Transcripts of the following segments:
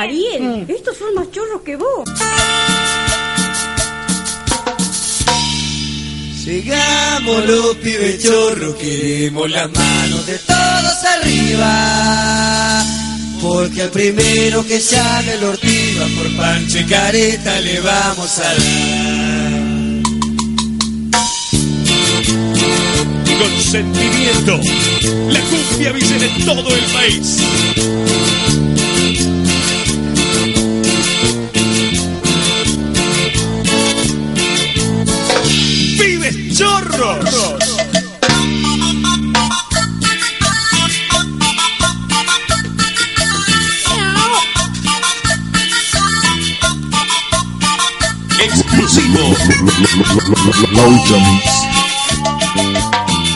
Ariel, estos son más chorros que vos. Llegamos los pibes chorros, queremos las manos de todos arriba. Porque al primero que haga el ortiva por pancho y careta le vamos a dar. Con sentimiento, la cumbia vive en todo el país.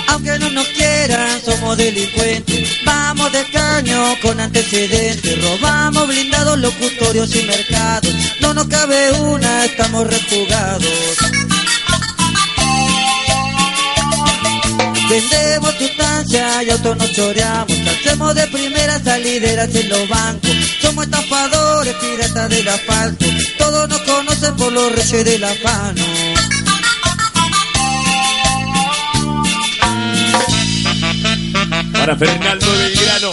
Aunque no nos quieran, somos delincuentes. Vamos de caño con antecedentes. Robamos blindados, locutorios y mercados. No nos cabe una, estamos refugados. Vendemos sustancia y autos nos choreamos. Hacemos de primera salideras en los bancos. Somos estafadores, piratas del asfalto. Todos nos conocen por los reyes del afano. Para Fernando Belgrano.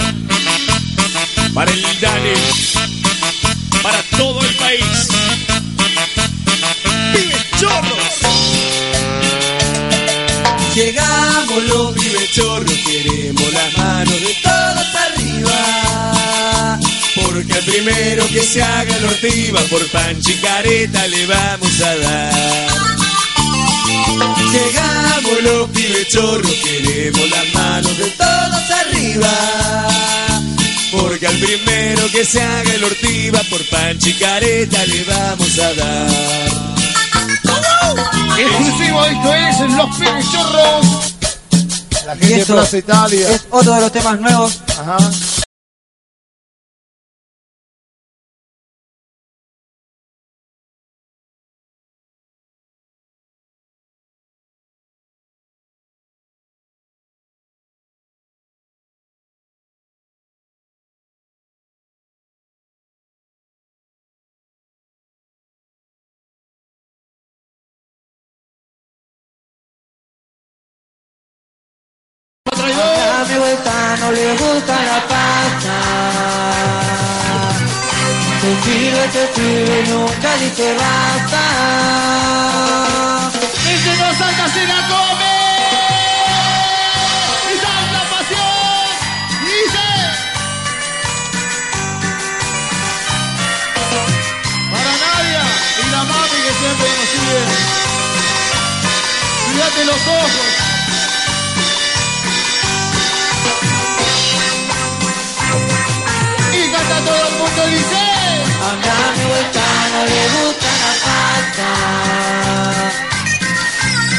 Para el Dani. Para todo el país. ¡Pibes chorros! Llegamos los pibes chorros, queremos las manos de todos arriba. Porque al primero que se haga la ortiva, por pancho y careta le vamos a dar. Llegamos los pibes chorros, queremos las manos de todos arriba. Porque al primero que se haga el ortiva, por pancho y careta le vamos a dar. Exclusivo, esto es Los Pibes Chorros. La gente de Plaza Italia. Es otro de los temas nuevos. Ajá. Basta. Desde no salta se la come. Es la pasión. Dice. Para Nadia y la mami que siempre nos sigue. Cuídate los ojos. Y canta todo el mundo dice. Le gusta la pasta.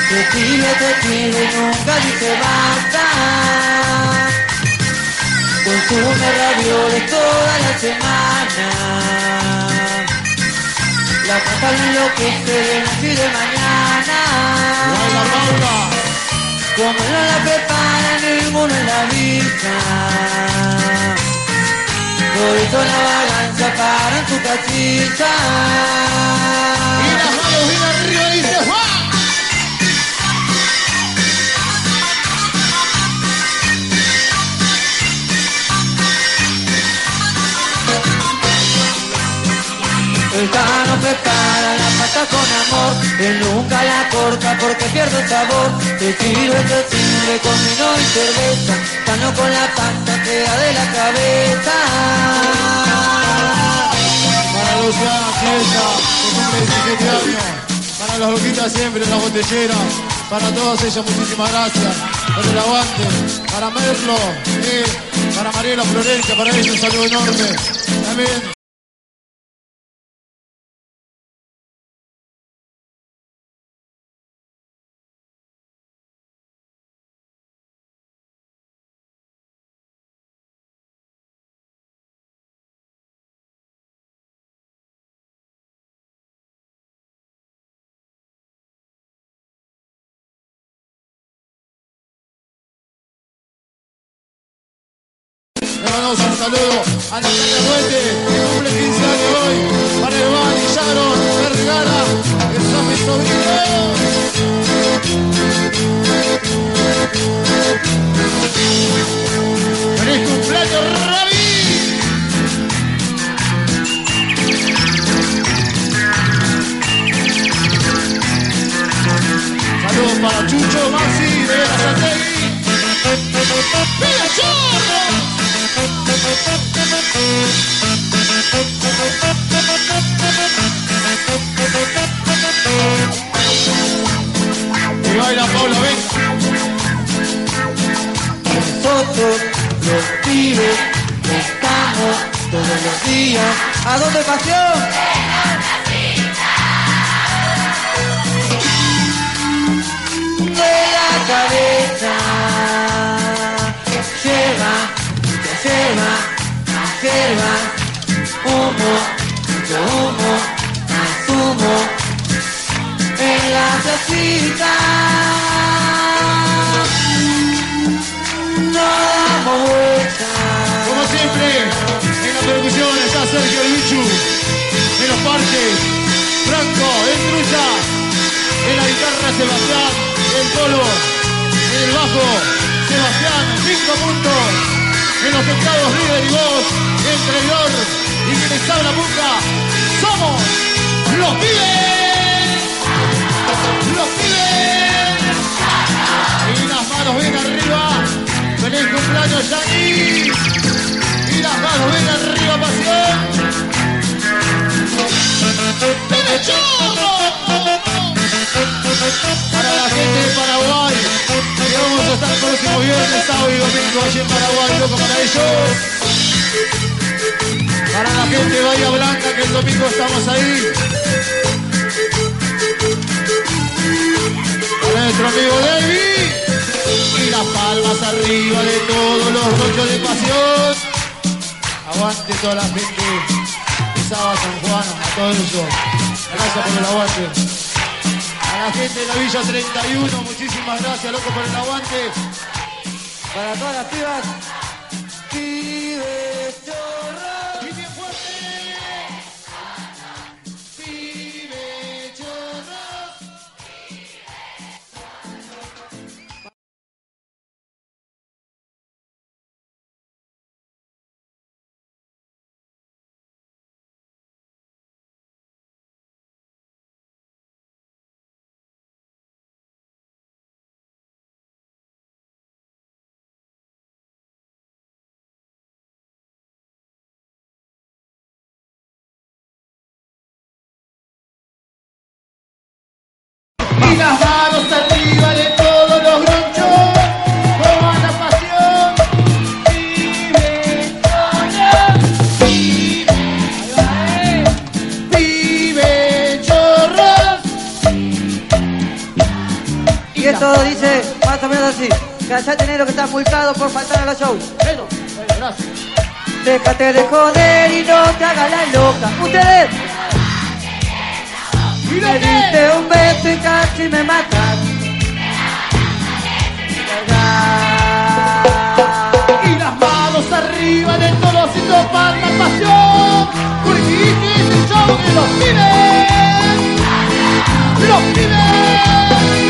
Te sirve, te sirve, nunca dice basta. Consume ravioles toda la semana. La pasta lo enloquece de noche y de mañana. Baila Paula. Como no la prepara ninguno en la vida. La balanza para en su casita. Y las manos bien arriba dice ¡Juan! El Tano prepara la pasta con amor, él nunca la corta porque pierde el sabor. Te sirve, te sirve con vino y cerveza, Tano con la pasta de la cabeza. Para Luciana Fiesta, cumple 17 años. Para las loquitas siempre, las botelleras. Para todas ellas, muchísimas gracias por el aguante. Para Merlo, eh, para Mariela Florencia, para ellos un saludo enorme. También Le mandamos un saludo a Natalia Duete, que cumple 15 años hoy. Para Iván y Sharon Vergara, que son mis sobrinos. ¡Feliz cumpleaños, Ravi! Saludos para Chucho Masi de la Santegui baila Paula, ven. Nosotros, los pibes, estamos todos los días. ¿A dónde pasión? Cabeza. Lleva, mucha lleva, lleva. Humo, mucho humo, más humo. En la placita. No damos. Como siempre, en la percusión está Sergio el Bichu. En los parques, Franco, en Trucha. En la guitarra, Sebastián, el Polo. En el bajo, Sebastián, cinco puntos. En los teclados, River y vos. Traidor y quienes habla Punta. Somos los pibes. Los pibes. Y las manos bien arriba. Feliz cumpleaños, Yanni. Y las manos bien arriba, pasión. Para la gente de Paraguay, que vamos a estar el próximo viernes, sábado y domingo allí en Paraguay, loco para ellos. Para la gente de Bahía Blanca, que el domingo estamos ahí. Para nuestro amigo David. Y las palmas arriba de todos los rochos de pasión. Aguante toda la gente de San Juan, a todo eso. Gracias por el aguante. A la gente de la Villa 31, muchísimas gracias, loco, por el aguante. Para todas las pibas. Así. Callate negro que estás muy caro por faltar a los shows. Bueno, bueno, gracias. Déjate de joder y no te hagas la loca. Ustedes ¿Y me diste un beso y casi me matas. Y las manos arriba de todos y para la pasión. Es el show de los pibes. Los pibes.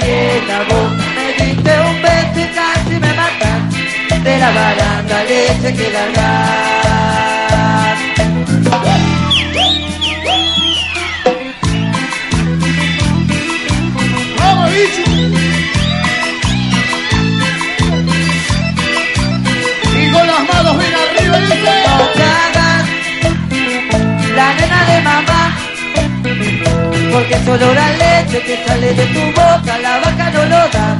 Me diste un beso y casi me matas. De la baranda leche que largar. ¡Vamos, bicho! No te hagas la nena de mamá. Porque solo la leche que sale de tu boca, la vaca no lo da.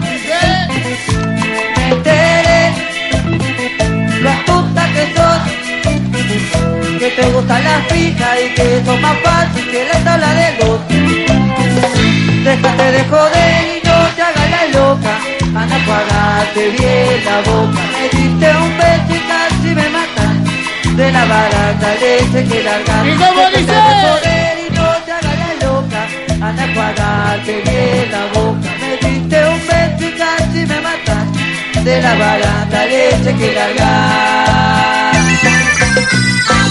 Enteré lo astuta que sos, que te gustan las fijas y que eso es más fácil que la tabla de dos. Déjate de joder y no te hagas la loca, anda a pagarte bien la boca. Me diste un beso y casi me matas, de la barata leche que largar. ¿Y cómo dice? Loca, anda a pagarte bien la boca. Me diste un beso y casi me matas, de la barata leche que largar.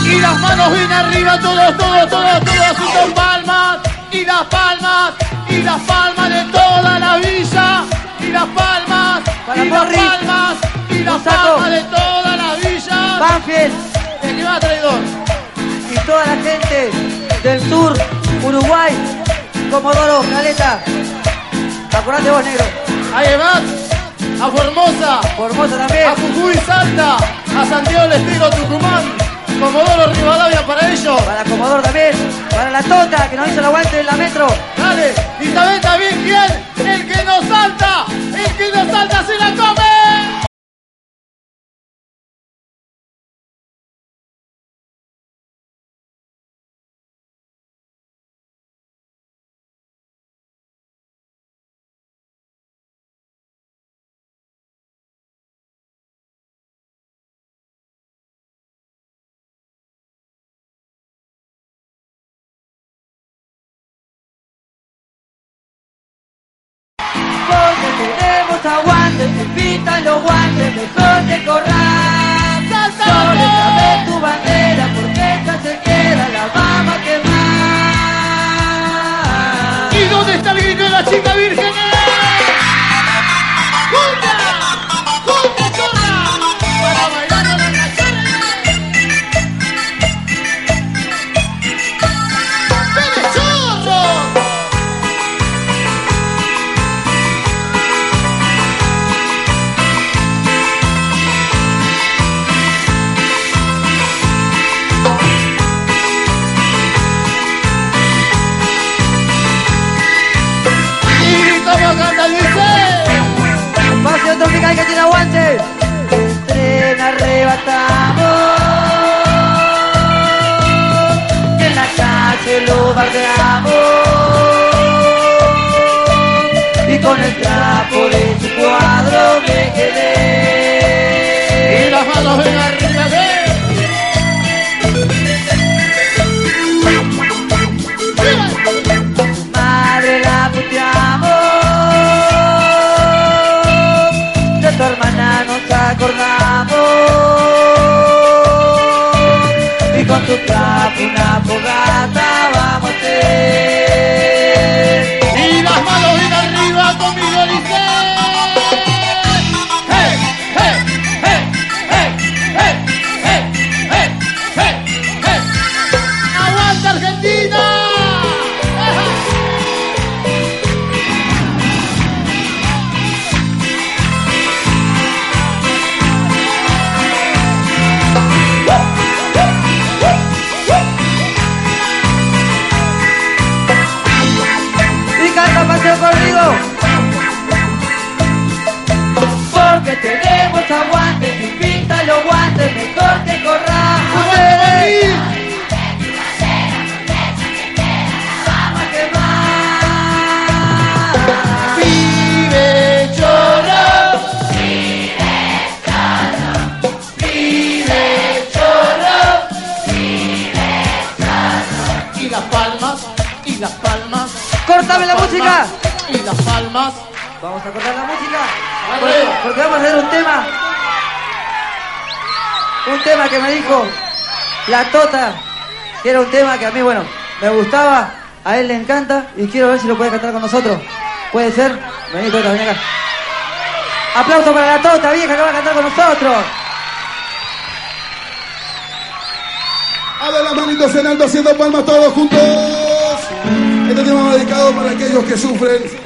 Y las manos bien arriba, todos, todos, todos, todos, y con palmas, y las palmas, y las palmas de toda la villa, y las palmas, Para y las palmas, y las palmas de toda la villa. Banfield El que va traidor. y toda la gente del sur, Uruguay, Comodoro, Caleta. Acordate vos, negro. Ahí vas, a Formosa, Formosa a también. Jujuy, Salta, a Santiago del Estero, Tucumán, Comodoro, Rivadavia para ellos. Para Comodoro también. Para la Tota, que nos hizo el aguante en la metro. Dale, y sabés también quién, el que no salta, el que no salta se la come. Aguante te pitan los guantes, mejor te correr. Quedé. Y las manos ven arriba, que a mí, bueno, me gustaba. A él le encanta. Y quiero ver si lo puede cantar con nosotros. ¿Puede ser? Vení, Tota, vení acá. Aplauso para la Tota, vieja, que va a cantar con nosotros. A ver las manitos en alto haciendo palmas todos juntos. Este tema va dedicado para aquellos que sufren.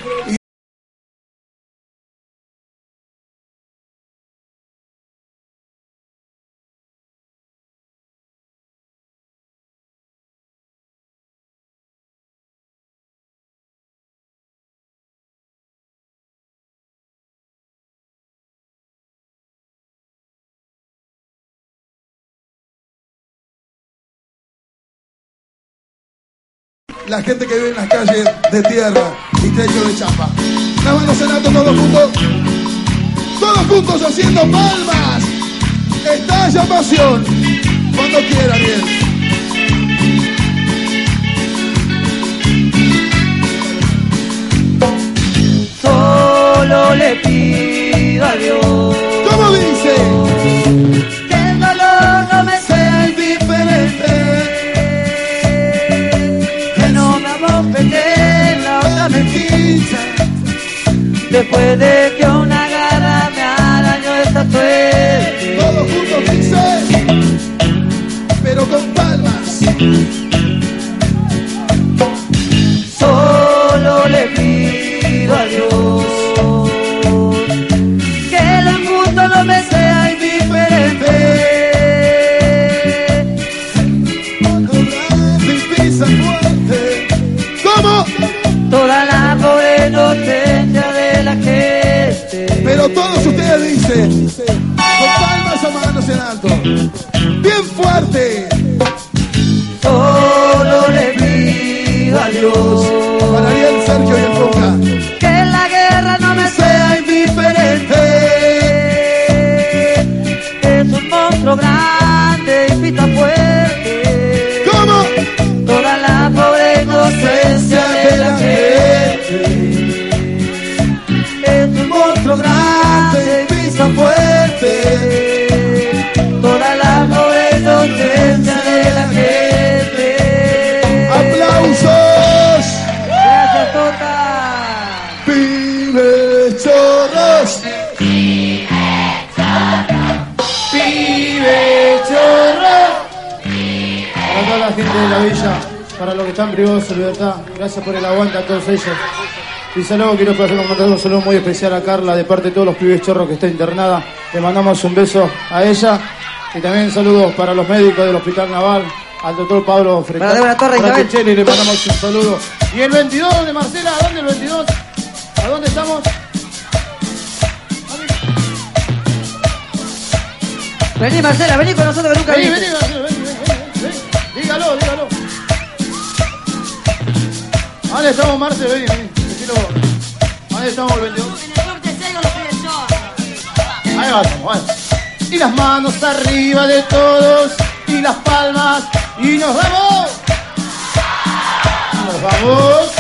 La gente que vive en las calles de tierra y techo de chapa. Manos en alto todos juntos. Todos juntos haciendo palmas. Estalla pasión. Cuando quiera, bien. Solo le pido a Dios ¿Cómo dice? Después de que una con palmas o manos en alto. Bien fuerte. Solo le pido a Dios la villa, para los que están privados de su libertad, gracias por el aguante a todos ellos. Y saludo, quiero mandar un saludo muy especial a Carla de parte de todos los pibes chorros que está internada. Le mandamos un beso a ella. Y también saludos para los médicos del Hospital Naval, al doctor Pablo Para Frecán. Débora Torres, Para. Checheli le mandamos un saludo. Y el 22 de Marcela, ¿a dónde el 22? ¿A dónde estamos? Vení, Marcela, vení con nosotros que nunca Vení, vení, Dígalo, dígalo. ¿Dónde estamos, Marce? Vení, vení. Decilo vos. ¿Dónde estamos el 22? En el norte seco los pibes chorros. Ahí va, estamos, ahí. Y las manos arriba de todos, y las palmas, y nos vamos. Nos vamos.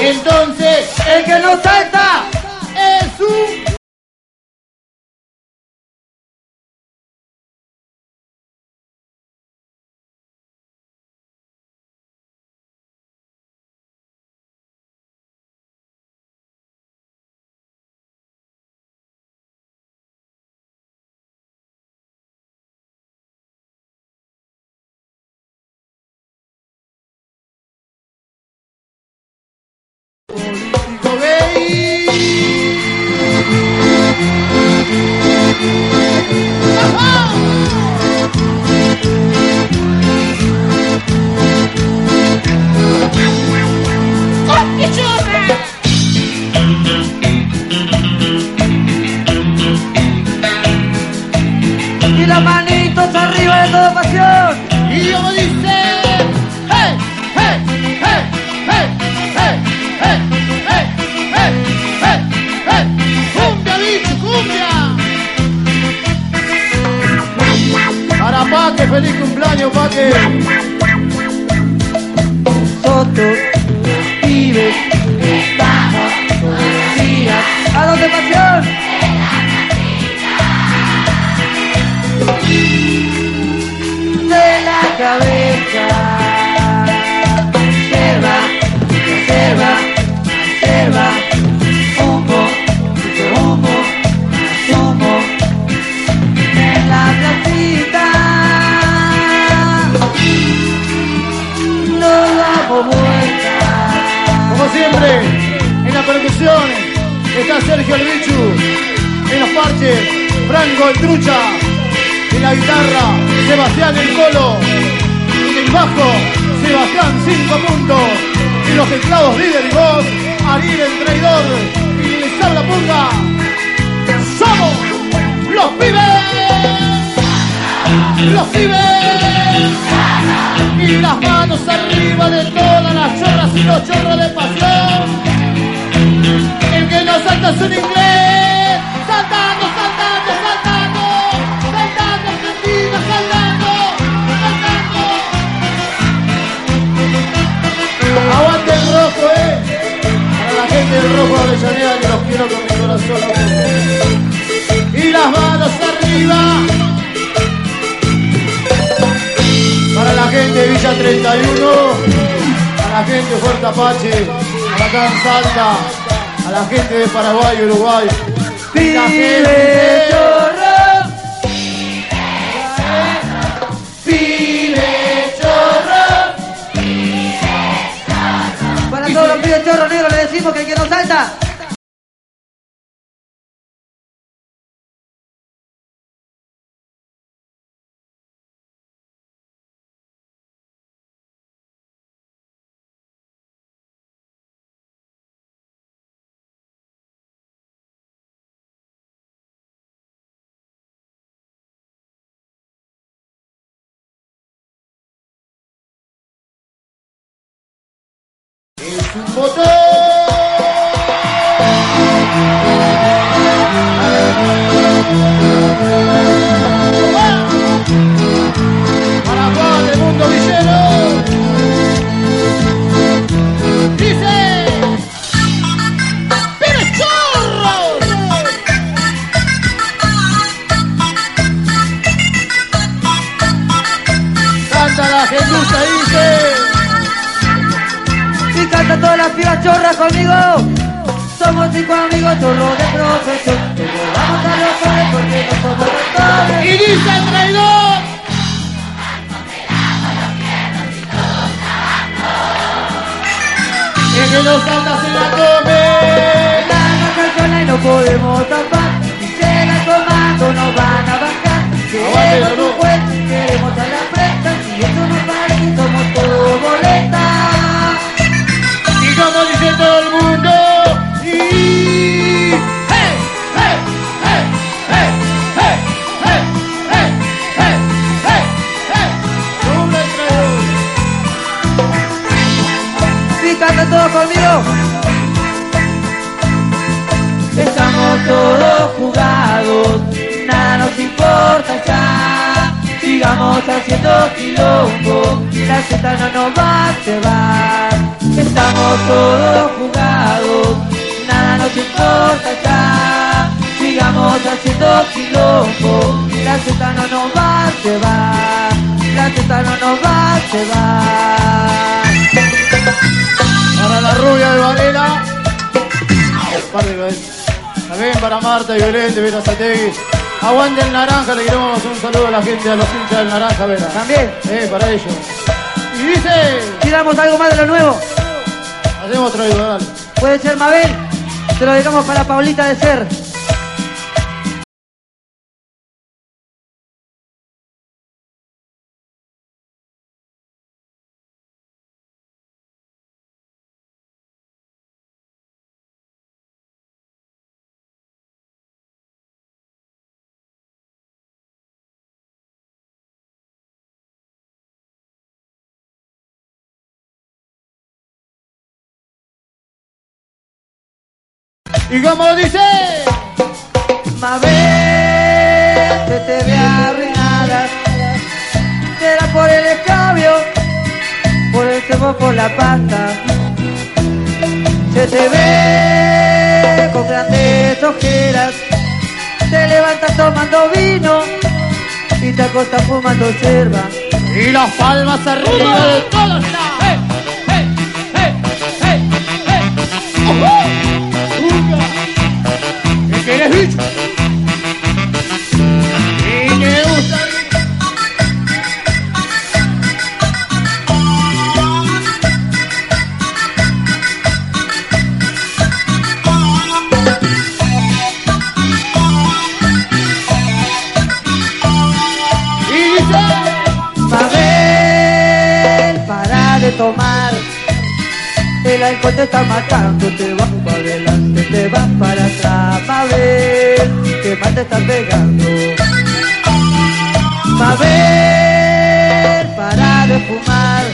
Entonces, el que no salta político gay. feliz cumpleaños, Paque. Fotos, los pibes, estamos policías. ¡A los de pasión! De la cabeza. De la cabeza. Siempre, en las percusiones está Sergio el Bichu, en los parches, Franco el Trucha, en la guitarra, Sebastián el Colo, en el bajo, Sebastián cinco puntos, en los teclados líder y voz, Ariel el traidor, y les habla punga. Somos los pibes, los pibes y las manos arriba de todas las chorras y los chorros de pasión. El que no salta es un inglés, saltando, saltando, saltando, saltando, Argentina, saltando, saltando. Aguante el rojo, eh. Para la gente del rojo Avellaneda que los quiero con mi corazón. Y las manos arriba. Gente de Villa 31, a la gente de Fuerte Apache, a la Gran Salta, a la gente de Paraguay y Uruguay. La Pibe gente- chorro, Pibe chorro. para todos los pibes chorros negros le decimos que el que no salta. Thank you. Las pibas chorras conmigo. Somos cinco amigos chorros de profesión. Todos vamos a los pobres porque no somos doctores. Y dice el traidor. El que nos anda se la come. La calzona y no podemos tapar. Si se la comando nos van a bajar. Queremos un juez, queremos a la presta. Si eso nos parece, somos todos boletas. Todo el mundo. Y... ¡Hey! ¡Hey! ¡Hey! ¡Hey! ¡Hey! ¡Hey! ¡Hey! ¡Hey! ¡Hey! ¡Hey! Y canta todos conmigo. Estamos todos jugados, nada nos importa ya. Sigamos haciendo quilombo, la Z no nos va a llevar. Estamos todos jugados, nada nos importa ya. Sigamos haciendo quilombo, la Z no nos va a llevar. La Z no nos va a llevar. Para la rubia de Varela. De- También para Marta y Belén de Vera Sategui. Aguante el naranja, le queremos un saludo a la gente, a los hinchas del naranja, Vera. También. Eh, para ellos. Y dice, Tiramos algo más de lo nuevo. Hacemos dale. Puede ser Mabel. Se lo dejamos para Paulita de Ser. Y como dice, Mabel, se te ve arruinada. Será por el escabio, por el cebo, por la pasta. Se te ve con grandes ojeras. Te levantas tomando vino y te acostas fumando yerba. y las palmas arriba de todos. ¡Eh! ¡Eh! ¡Eh! ¡Eh! ¡Eh! Tomar. El alcohol te está matando, te vas para adelante, te están pegando. Mabel, para de fumar.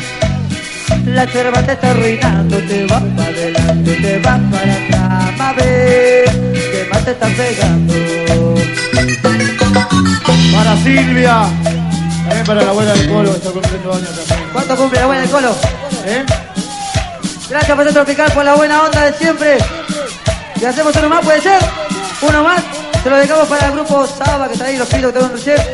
La yerba te está arruinando, te vas para adelante, te vas para atrás. Mabel, que más te están pegando. Para Silvia. También para la abuela del Colo, que está cumpliendo años también. ¿Cuánto cumple la buena del colo? ¿Eh? Gracias por Tropical por la buena onda de siempre. Y hacemos uno más, puede ser. Uno más. Se lo dejamos para el grupo Saba, que está ahí, los pilos que tengo un chef.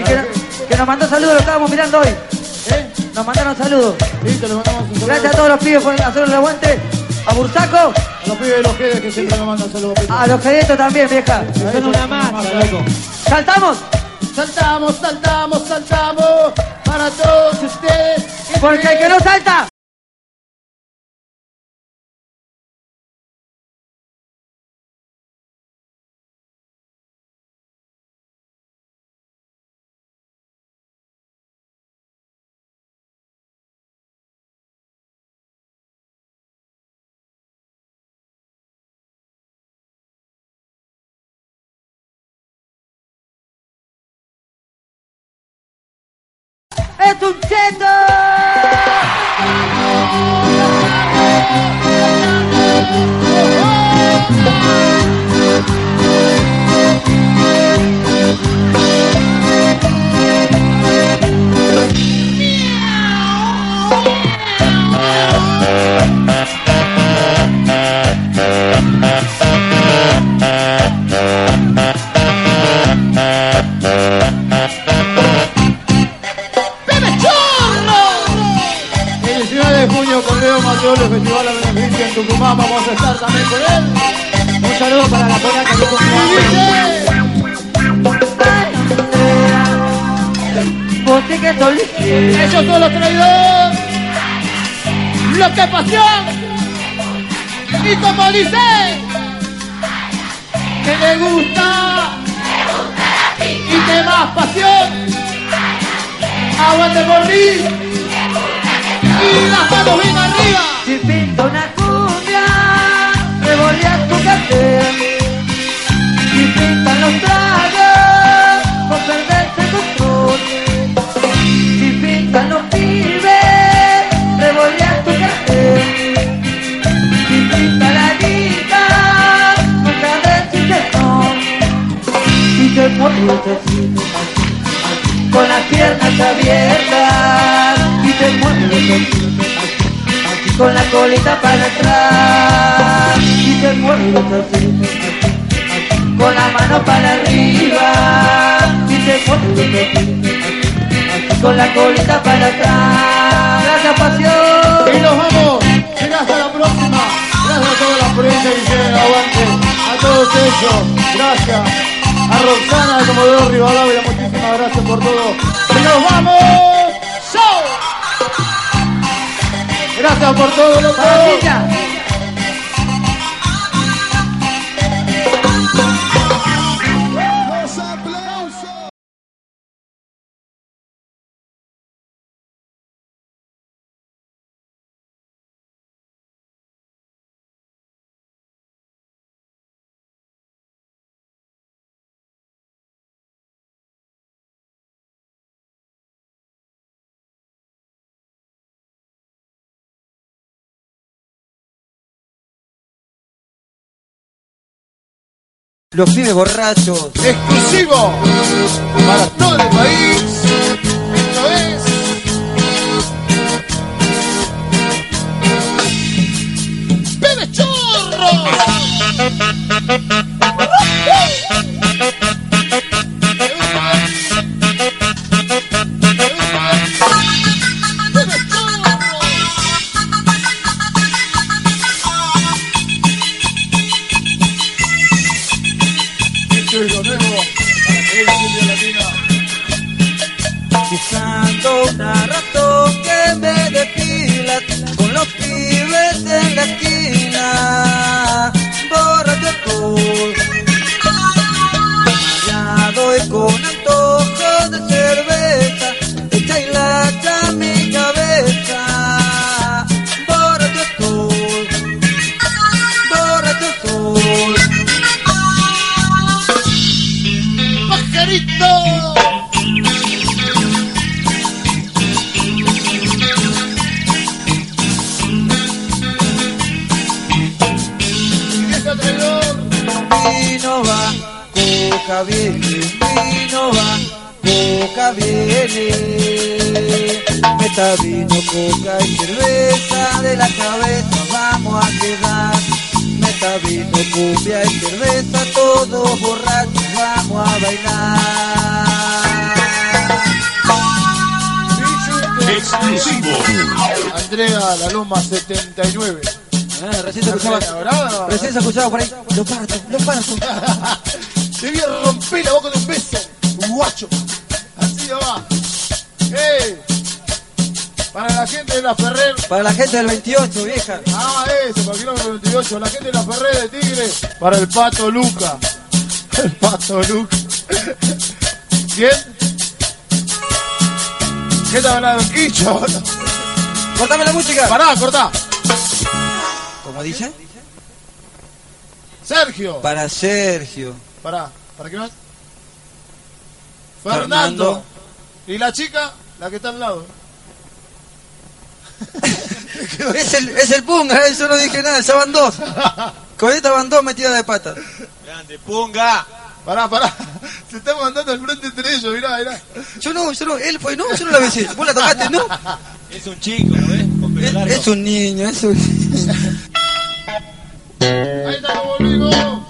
Y que, que nos mandó saludos, lo estábamos mirando hoy. ¿Eh? Nos mandaron saludos. Listo, mandamos un saludo. Gracias a todos los pibes por hacer el aguante. A Bursaco, Los pibes de los jedes que siempre me mandan saludos. A los jeditos también, vieja. Son una loco. ¡Saltamos! Saltamos, saltamos, saltamos para todos ustedes. Porque el que no salta. ¡Es Tucumán, vamos a estar también con él. Un saludo para la polaca que Vos sí que sos listo. Ellos son los traidores, los que pasión. Y como dice, que le gusta y que más pasión. Aguante por mí y las manos bien arriba. Tu cartel. Si pintan los tragos, vos perdés el control. Si pintan los pibes, revoleas tu cartel. Si pinta la guita, nunca decís que. Y te mueves así, así, con las piernas abiertas. Y te mueves así, así, con la colita para atrás. Así, con la mano para arriba. Y así, así, así, con la colita para atrás. Gracias, pasión. Y nos vamos. Hasta la próxima. Gracias a toda la prensa que hicieron aguante. A todos ellos. Gracias. A Roxana de Comodoro Rivadavia. Muchísimas gracias por todo. Y nos vamos. ¡Chao! Gracias por todo, loco. Los pibes borrachos. Exclusivo para todo el país. Esto es. ¡Bebe chorro! Andrea La Loma 79. Ah, recién se escuchaba. ¿Ahora no? Recién se escuchaba por ahí. Lo parto, lo parto. Te voy a romper la boca de un beso, guacho. Así va. ¡Eh! Para la gente de la Ferrer. Para la gente del 28, vieja. Ah, eso, para el kilómetro 28. La gente de la Ferrer de Tigre. Para el pato Luca. El pato Luca. ¿Quién? ¿Qué te hablando? Quicho. Cortame la música. Pará, cortá. Como dice. Sergio. Para Sergio. Pará. ¿Para qué más? Fernando. Fernando. Y la chica, la que está al lado. Es el, es el punga, eh, yo no dije nada, ya van dos. Con esta van dos metidas de pata. Grande, punga. Pará, pará. Se está mandando al frente entre ellos, mirá, mirá. Yo no, yo no, él fue, no, yo no la besé. Vos la tocaste, ¿no? Es un chico, ¿no ves? Con pelo Es, largo. es un niño, es un Ahí está, volvimos.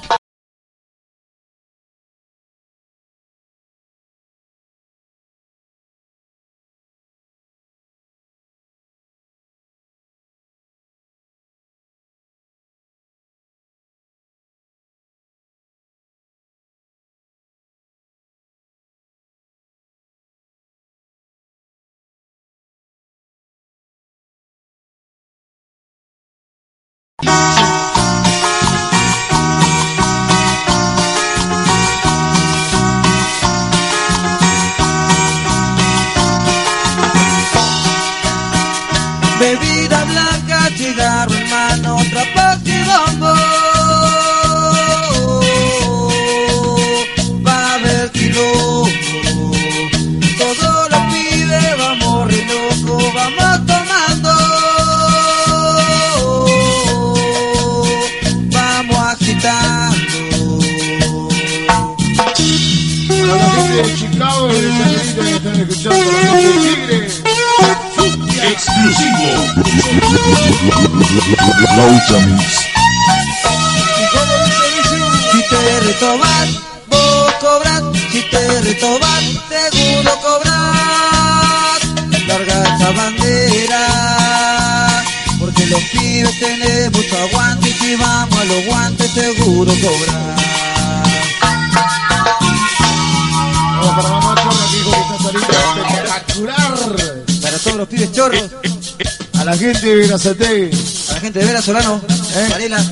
Gente de Verazategui. a la gente de Vera Solano, Eh. Varela,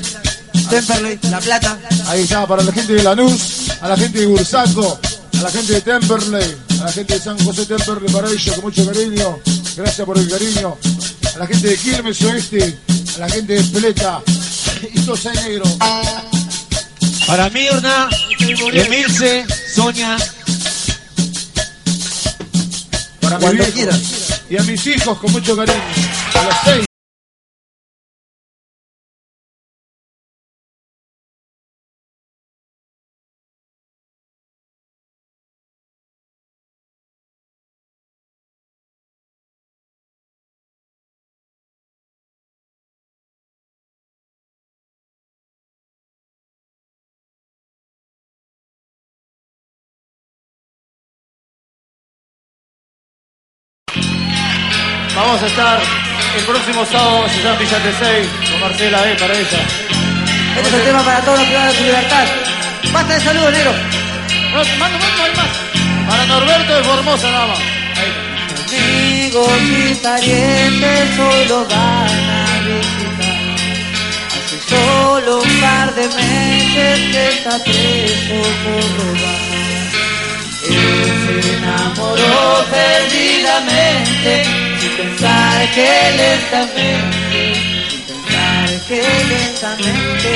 Temperley, La Plata. Ahí está, para la gente de Lanús, a la gente de Bursaco, a la gente de Temperley, a la gente de San José Temperley, para ellos, con mucho cariño. Gracias por el cariño. A la gente de Quilmes Oeste, a la gente de Peleta y Tosa y Negro. Para Mirna, Emilce, Sonia. Para mi Cuando viejo quieras. y a mis hijos, con mucho cariño. Seis. Vamos a estar el próximo sábado allá en Villa Tesey con Marcela E para ella. Este es el tema para todos los privados de su libertad. Basta de saludos, negro. No, mando, mando, hay más. Para Norberto de Formosa nada más. Ahí. Amigos y parientes hoy lo van a visitar. Hace solo un par de meses que está preso por robar. Él se enamoró perdidamente, pensar que lentamente, sin pensar que lentamente,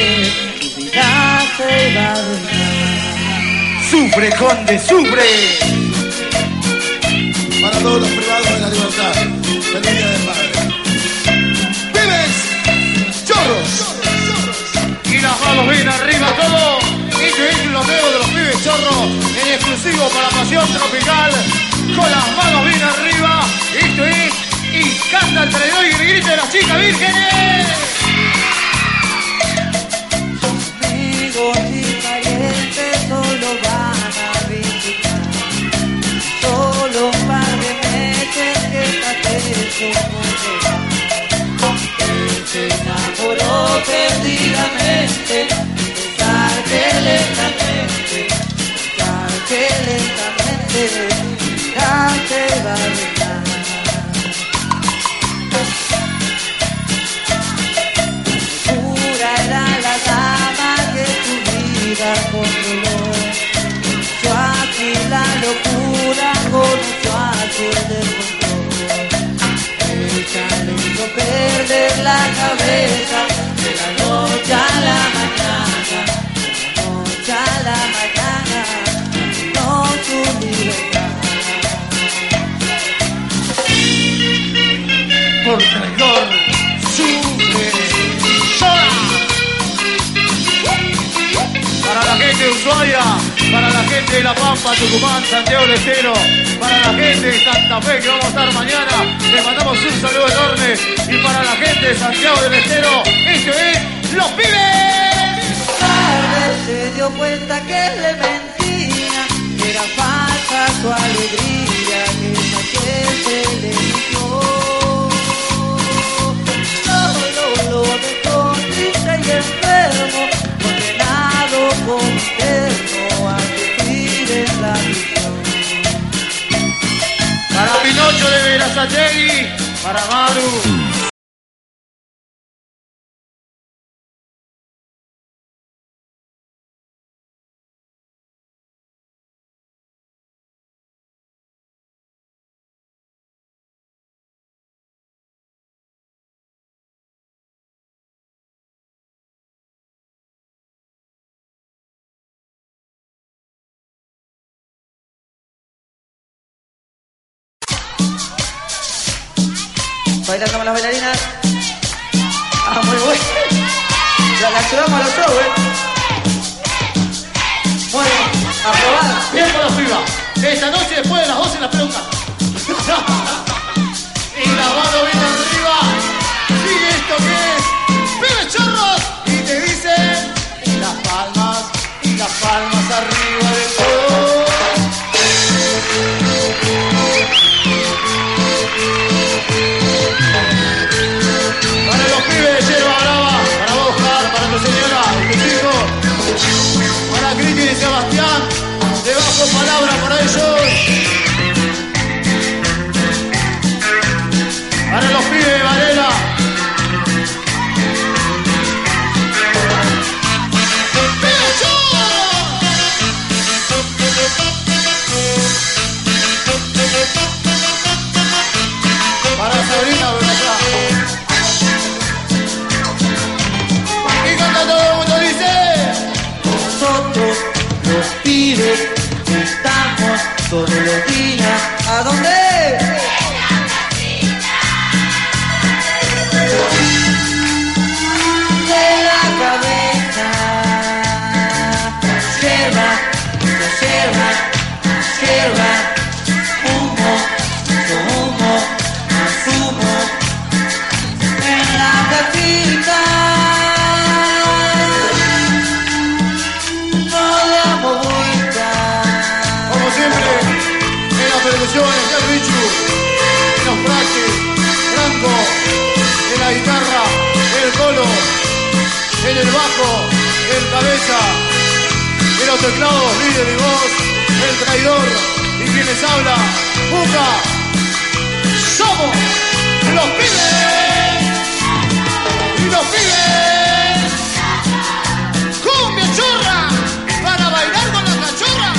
su vida se iba a arruinar. Sufre, conde, sufre. Para todos los privados de la libertad. Feliz Día del Padre. ¡Vives! ¡Chorros! Y las manos bien arriba todo. Increíble los dedos de los pibes chorros en exclusivo para Pasión Tropical. Con las manos bien arriba. Esto es. Canta el traidor y grita de las chicas vírgenes. amigos y parientes solo van a visitar. Solo un par de meses que está preso por robar. Él se enamoró rápidamente, pensar que lentamente, pensar que lentamente, ya te locura conoció aquel descontrol. Ella le hizo perder la cabeza de la noche a la mañana, de la noche a la mañana, no tu libertad. Por traidor, sufre, llora. Para la gente de Ushuaia, para la gente de La Pampa, Tucumán, Santiago del Estero, para la gente de Santa Fe que vamos a estar mañana, les mandamos un saludo enorme. Y para la gente de Santiago del Estero, esto es Los Pibes. tarde se dio cuenta que le mentía, que era falsa su alegría, que esa que se le dio. Solo lo dejó triste y enfermo, condenado como eterno Pinocho de Verazategui, para Maru. Bailando con las bailarinas. Ah, muy bueno. La, llevamos a los shows, ¿eh? Bien. Aprobada. Bien por la piba. Esta noche después de las 12 la pregunta. en el bajo, el cabeza, en los teclados, líder y voz, el traidor y quienes habla, Buca. Somos los pibes y los pibes. ¡Cumbia chorra! ¡Para bailar con la cachorra!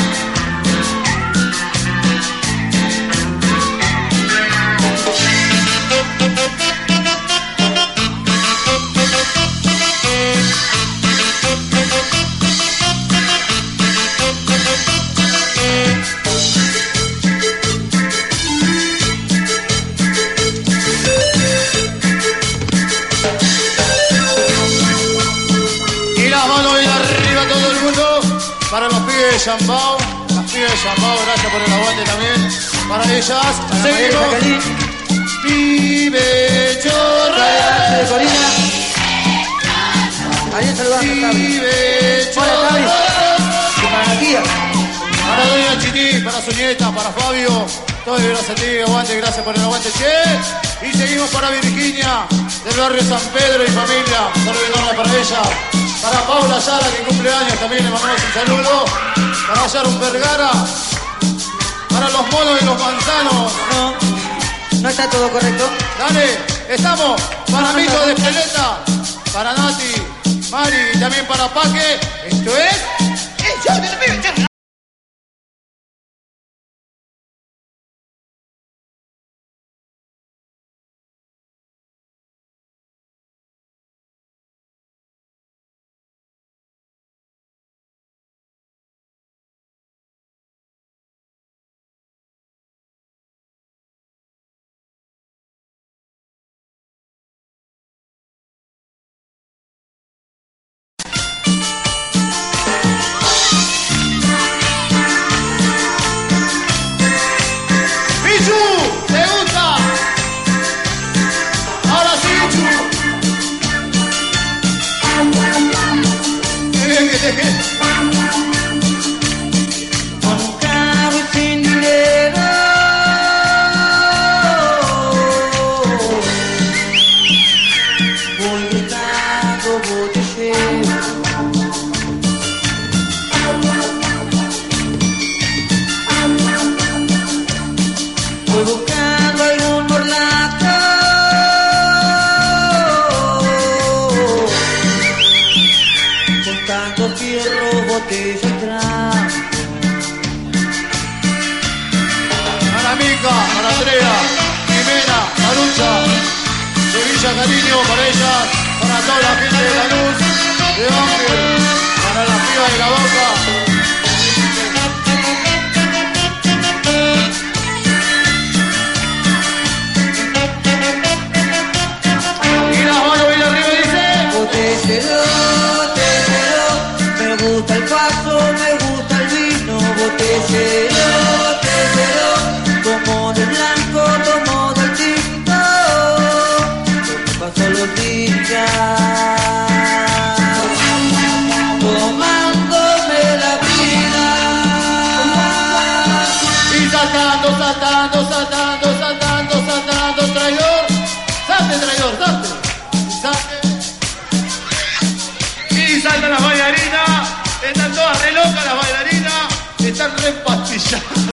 Chambao. Las pibes de Chambao, gracias por el aguante también. Para ellas, Para María seguimos. Pibe chorra. de Corina. Ariel saludando. Pibe Hola, chorra. Y para la tía. Para Doña Chiti, para su nieta, para Fabio. Todo Dios los aguante, gracias por el aguante, che. Y seguimos para Virginia, del barrio San Pedro y familia. Saludos para ella. Para Paula Yara, que cumple años, también le mandamos un saludo. Para Sharon Vergara. Para los monos y los manzanos. No, no está todo correcto. Dale, estamos. Para Mito de Peleta. Para Nati, Mari y también para Paque. Esto es... ¡El show Yeah. Yeah.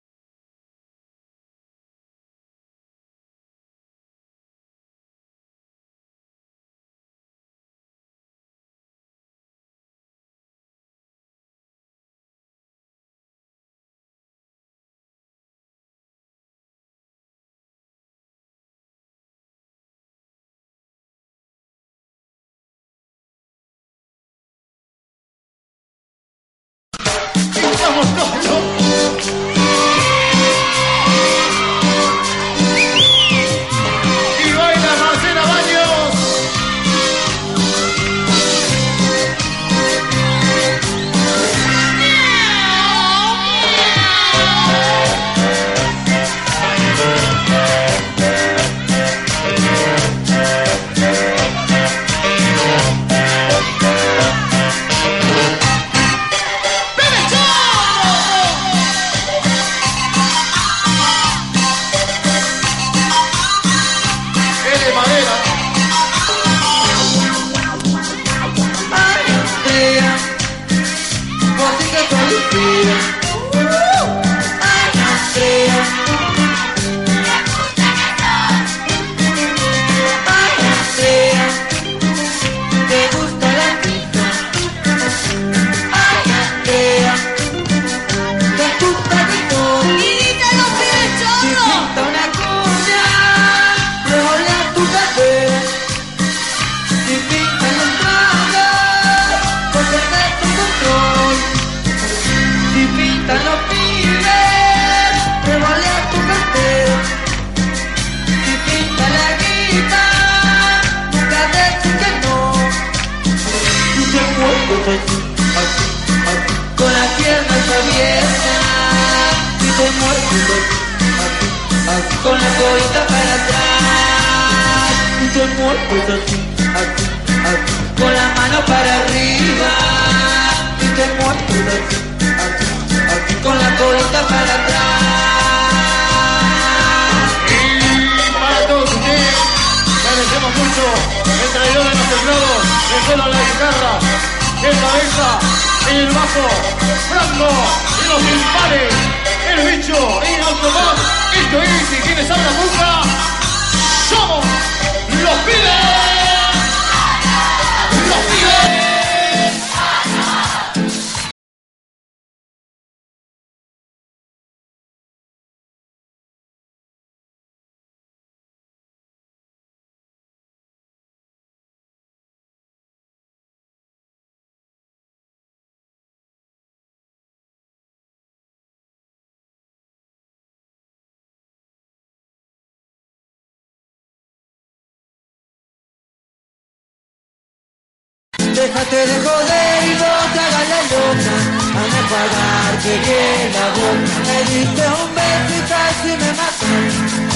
Déjate de joder y no te hagas la loca. Anda a pagar que bien la boca. Me diste un beso y casi me mató.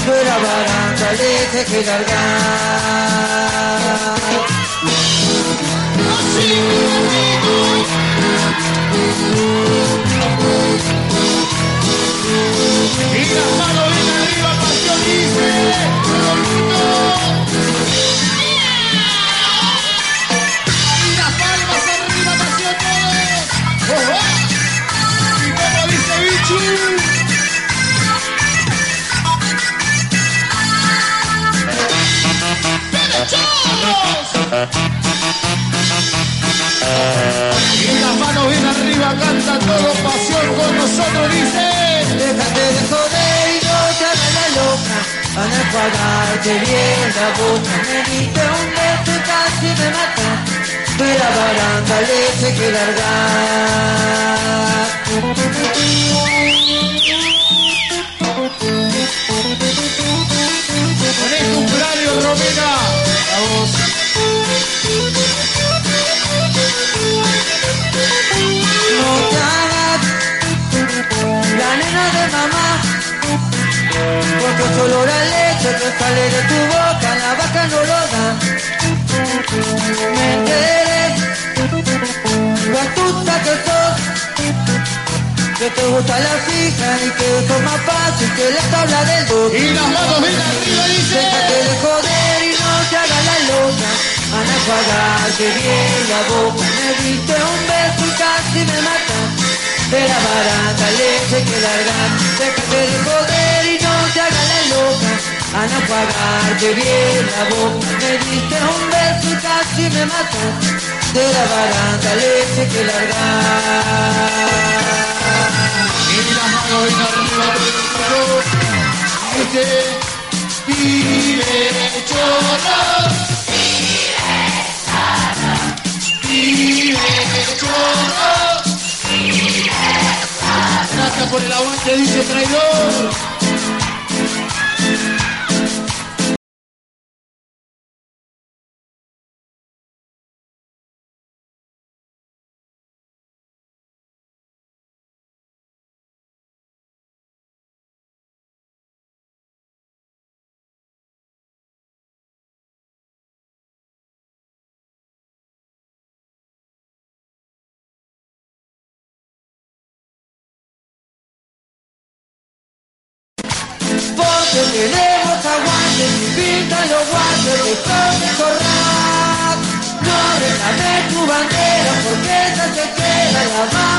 Pero la baranda le dejé largar. Y las manos bien arriba, pasión dice, Y las manos bien arriba, canta todo pasión con nosotros, dice. Déjate de joder y no te hagas la loca Anda a pagar que bien la boca Me diste un beso y casi me mató Pero la baranda le dejé largar sale de tu boca la vaca no lo da Me enteré lo astuta que sos Que te gusta la fija y que eso es más fácil que la tabla del dos. Y las manos bien arriba, dice. Déjate de joder y no te hagas la loca. Van a pagar que bien la boca. Me diste un beso y casi me matas De la barata leche que largar. Déjate de joder y no te hagas la loca a pagar que bien la boca Me diste un beso y casi me matas De la barata leche que largar Y las manos bien arriba, todo Dice. Vive chorro. Vive chorro. Gracias por el aguante, dice traidor. Tenemos aguantes y pintan los guantes de Tony Corral. No reclames tu bandera porque esa se queda, la vamos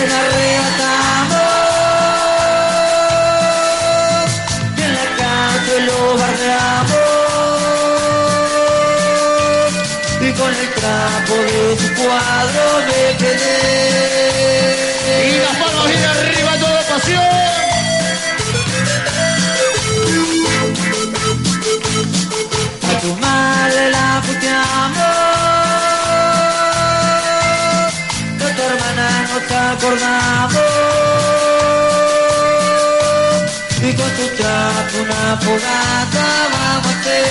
Thank you. Fogata vamos a hacer.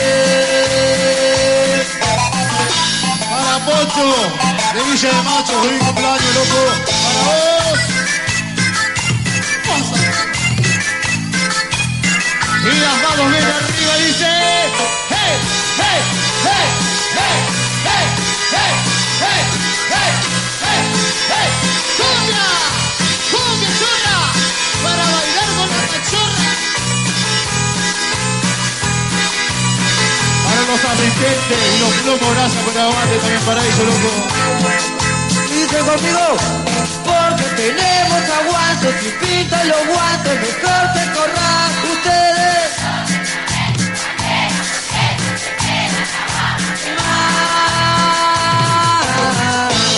Para Pocho, de Villa de Macho, feliz cumpleaños, loco. Para vos. Y las manos bien arriba, dice. ¡Hey! ¡Hey! ¡Hey! ¡Hey! ¡Hey! ¡Hey! ¡Hey! ¡Hey! ¡Hey! ¡Hey! ¡Cumbia! ¡Cumbia los asistentes y los plomos, gracias por aguante también para eso, loco. Dice conmigo, porque tenemos aguantes y pintan los guantes, mejor que corran ustedes.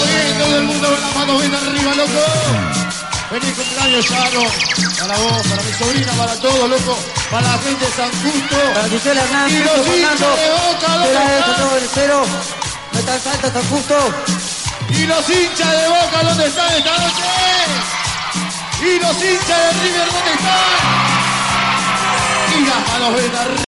Bien, todo el mundo con las manos bien arriba, loco. Feliz cumpleaños, Charo. Para vos, para mi sobrina, para todos, loco. Para la gente de San Justo. Para Gisela Hernández, Y los Fernando, hinchas de Boca, ¿dónde están? cero. Metal Santa, está justo. Y los hinchas de Boca, ¿dónde están esta noche? Y los hinchas de River, ¿dónde están? Manos bien arriba.